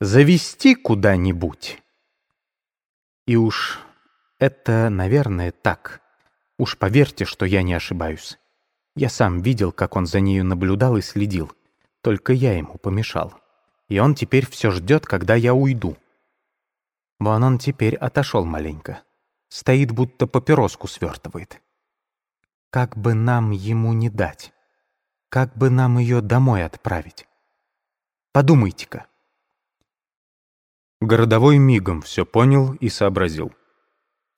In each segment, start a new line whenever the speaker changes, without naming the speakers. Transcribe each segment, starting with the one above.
завести куда-нибудь. И уж это, наверное, так. Уж поверьте, что я не ошибаюсь. Я сам видел, как он за нею наблюдал и следил. Только я ему помешал. И он теперь все ждет, когда я уйду. Вон он теперь отошел маленько. Стоит, будто папироску свертывает. Как бы нам ему не дать? Как бы нам ее домой отправить? Подумайте-ка.
Городовой мигом все понял и сообразил.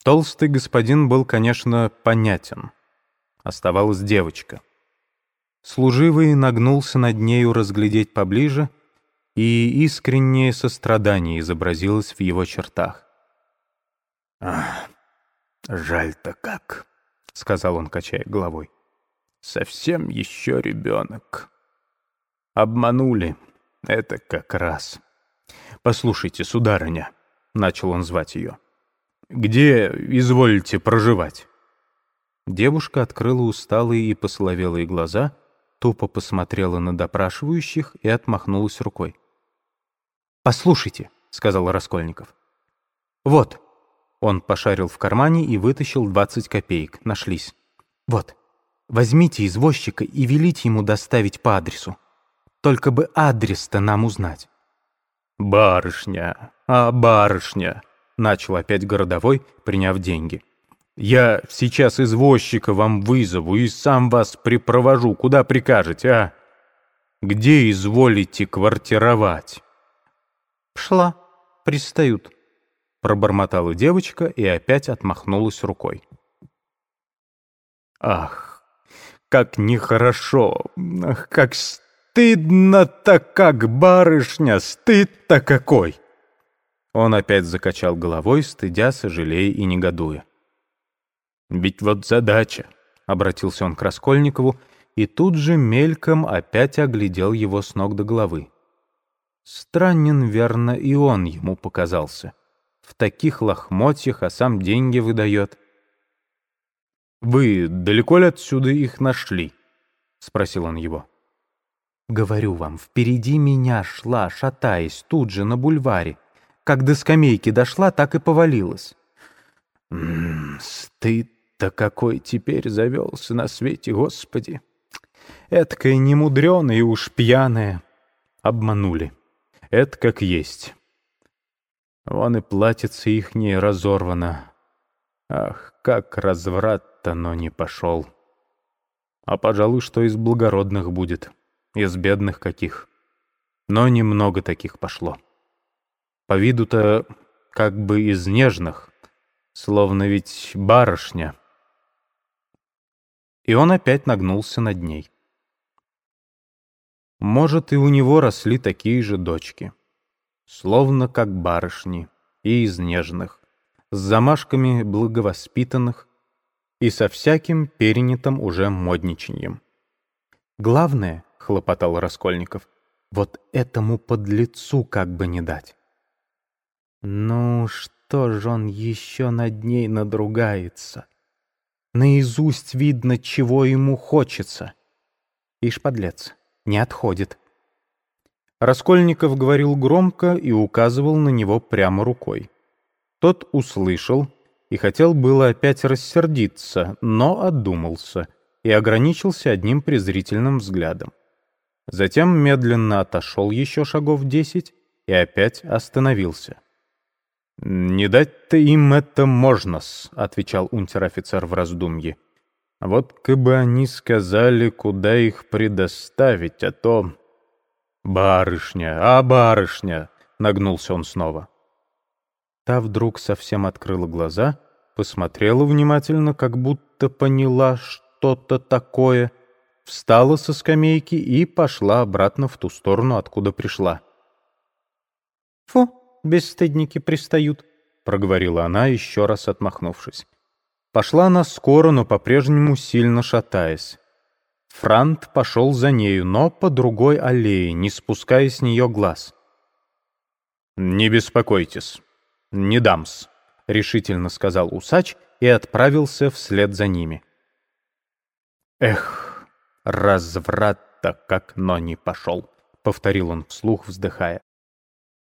Толстый господин был, конечно, понятен. Оставалась девочка. Служивый нагнулся над нею разглядеть поближе, и искреннее сострадание изобразилось в его чертах.
«Ах, жаль-то как», — сказал он, качая головой. «Совсем еще ребенок. Обманули, это как раз». «Послушайте, сударыня», — начал он звать ее, — «где изволите проживать?»
Девушка открыла усталые и посоловелые глаза, тупо посмотрела на допрашивающих и отмахнулась рукой.
«Послушайте», — сказал Раскольников. «Вот». Он пошарил в кармане и вытащил двадцать копеек. Нашлись. «Вот. Возьмите извозчика и велите ему доставить по адресу. Только бы адрес-то нам узнать».
«Барышня, а барышня!» — начал опять городовой, приняв деньги. «Я сейчас извозчика вам вызову и сам вас припровожу, куда прикажете, а? Где изволите квартировать?»
«Шла, пристают», — пробормотала девочка и опять отмахнулась рукой.
«Ах, как нехорошо! Ах, как Стыдно-то как, барышня, стыд-то какой!»
Он опять закачал головой, стыдя, сожалея и негодуя.
«Ведь вот задача», — обратился он к Раскольникову,
и тут же мельком опять оглядел его с ног до головы. Странен, верно, и он ему показался. В таких лохмотьях, а сам деньги выдает.
«Вы далеко ли отсюда их нашли?» — спросил он его.
Говорю вам, впереди меня шла, шатаясь, тут же на бульваре. Как до скамейки дошла, так и повалилась.
М -м, стыд-то какой теперь завелся на свете, Господи! Эткая немудреная и уж пьяная. Обманули. Это как есть. Вон и платьице ихнее разорвано. Ах, как разврат-то, но не пошел. А, пожалуй, что из благородных будет. Из бедных каких. Но немного таких пошло. По виду-то как бы из нежных, словно ведь барышня.
И он опять нагнулся над ней. Может, и у него росли такие же дочки. Словно как барышни, и из нежных, с замашками благовоспитанных и со всяким перенятым уже модничаньем. Главное — хлопотал Раскольников. «Вот этому подлецу как бы не дать».
«Ну, что ж он еще над ней надругается? Наизусть видно, чего ему хочется. Ишь, подлец, не отходит».
Раскольников говорил громко и указывал на него прямо рукой. Тот услышал и хотел было опять рассердиться, но отдумался и ограничился одним презрительным взглядом. Затем медленно отошел еще шагов десять и опять остановился.
«Не дать-то им это можно-с», — отвечал унтер-офицер в раздумье. «Вот как бы они сказали, куда их предоставить, а то...» «Барышня, а барышня!» — нагнулся он снова.
Та вдруг совсем открыла глаза, посмотрела внимательно, как будто поняла что-то такое — встала со скамейки и пошла обратно в ту сторону, откуда пришла.
«Фу, бесстыдники пристают», —
проговорила она, еще раз отмахнувшись. Пошла она скоро, но по-прежнему сильно шатаясь. Франт пошел за нею, но по другой аллее, не спуская с нее глаз.
«Не беспокойтесь, не дамс», — решительно сказал усач и отправился вслед за ними.
«Эх!» Разврат-то как но не пошел», — повторил он вслух, вздыхая.